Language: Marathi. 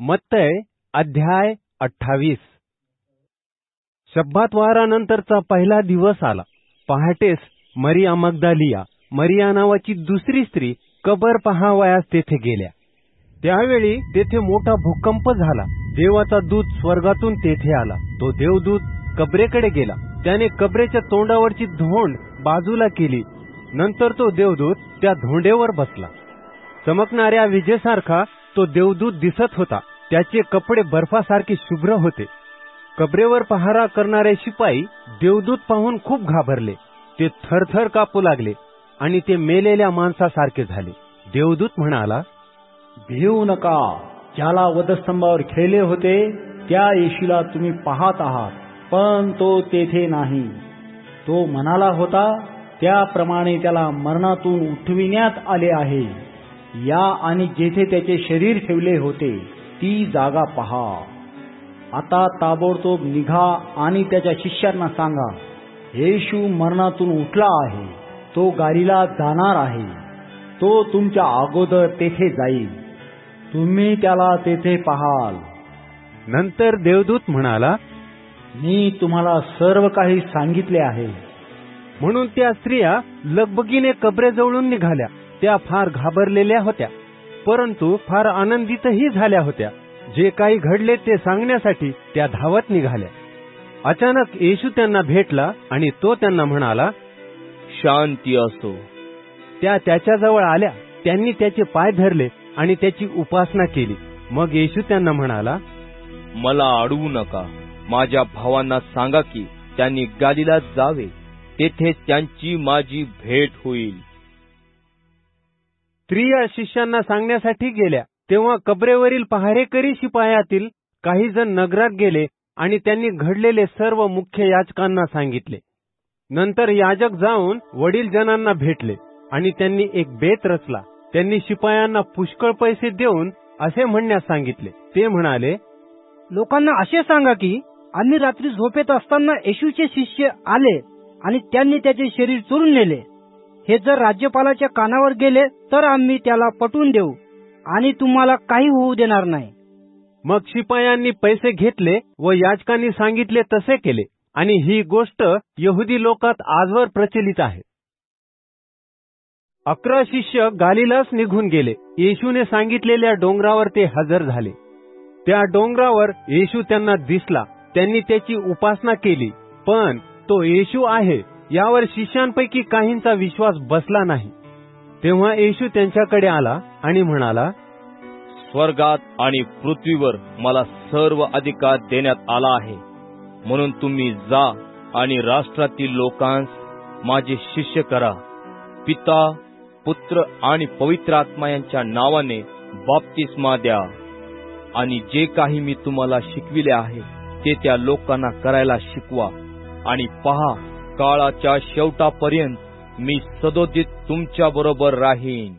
मत्तय अध्याय अठ्ठावीस. शब्बात वारानंतरचा पहिला दिवस आला. पहाटेस मरिया मगदालिया मरिया नावाची दुसरी स्त्री कबर पहावयास तेथे गेल्या. त्यावेळी तेथे मोठा भूकंप झाला. देवाचा दूत स्वर्गातून तेथे आला. तो देवदूत कबरेकडे गेला. त्याने कबरेच्या तोंडावरची धोंड बाजूला केली. नंतर तो देवदूत त्या धोंडेवर बसला. चमकणाऱ्या विजेसारखा तो देवदूत दिसत होता. त्याचे कपडे बर्फासारखे शुभ्र होते. कबरेवर पहारा करणारे शिपाई देवदूत पाहून खूप घाबरले. ते थरथर कापू लागले आणि ते मेलेल्या माणसासारखे झाले. देवदूत म्हणाला भिवू नका. ज्याला वधस्तंभावर खेळले होते त्या येशूला तुम्ही पाहत आहात पण तो तेथे नाही. तो म्हणाला होता त्याप्रमाणे त्याला मरणातून उठविण्यात आले आहे. या आणि जेथे त्याचे शरीर ठेवले होते ती जागा पहा. आता ताबडतोब निघा आणि त्याच्या शिष्यांना सांगा येशू मरणातून उठला आहे. तो गाडीला जाणार आहे. तो तुमच्या अगोदर तेथे जाईल. तुम्ही त्याला तेथे पाहाल. नंतर देवदूत म्हणाला मी तुम्हाला सर्व काही सांगितले आहे. म्हणून त्या स्त्रिया लगबगीने कबरेजवळून निघाल्या. त्या फार घाबरलेल्या होत्या. परंतु फार आनंदितही झाल्या होत्या. जे काही घडले ते सांगण्यासाठी त्या धावत निघाल्या. अचानक येशू त्यांना भेटला आणि तो त्यांना म्हणाला शांती असो. त्या त्याच्याजवळ आल्या. त्यांनी त्याचे पाय धरले आणि त्याची उपासना केली. मग येशू त्यांना म्हणाला मला अडवू नका. माझ्या भावांना सांगा की त्यांनी गालीला जावे. तेथे त्यांची माझी भेट होईल. स्त्रिया शिष्यांना सांगण्यासाठी गेल्या. तेव्हा कबरेवरील पहारेकरी शिपायातील काही जण नगरात गेले आणि त्यांनी घडलेले सर्व मुख्य याचकांना सांगितले. नंतर याजक जाऊन वडील जनांना भेटले आणि त्यांनी एक बेत रचला. त्यांनी शिपायांना पुष्कळ पैसे देऊन असे म्हणण्यास सांगितले. ते म्हणाले लोकांना असे सांगा की आम्ही रात्री झोपेत असताना येशूचे शिष्य आले आणि त्यांनी त्याचे शरीर चोरून नेले. हे जर राज्यपालाच्या कानावर गेले तर आम्ही त्याला पटवून देऊ. आणि तुम्हाला काही होऊ देणार नाही. मग शिपायांनी पैसे घेतले व याचकांनी सांगितले तसे केले. आणि ही गोष्ट यहुदी लोकात आजवर प्रचलित आहे. अकरा शिष्य गालिलास निघून गेले. येशूने सांगितलेल्या डोंगरावर ते हजर झाले. त्या डोंगरावर येशू त्यांना दिसला. त्यांनी त्याची उपासना केली. पण तो येशू आहे. यावर शिष्यांपैकी काहींचा विश्वास बसला नाही. तेव्हा येशू त्यांच्याकडे आला आणि म्हणाला स्वर्गात आणि पृथ्वीवर मला सर्व अधिकार देण्यात आला आहे. म्हणून तुम्ही जा आणि राष्ट्रातील लोकांस माझे शिष्य करा. पिता पुत्र आणि पवित्र आत्मा यांच्या नावाने बाप्तिस्मा द्या. आणि जे काही मी तुम्हाला शिकविले आहे ते त्या लोकांना करायला शिकवा आणि पहा काळाच्या शेवटापर्यंत मी सदोदित तुमच्या बरोबर राहीन.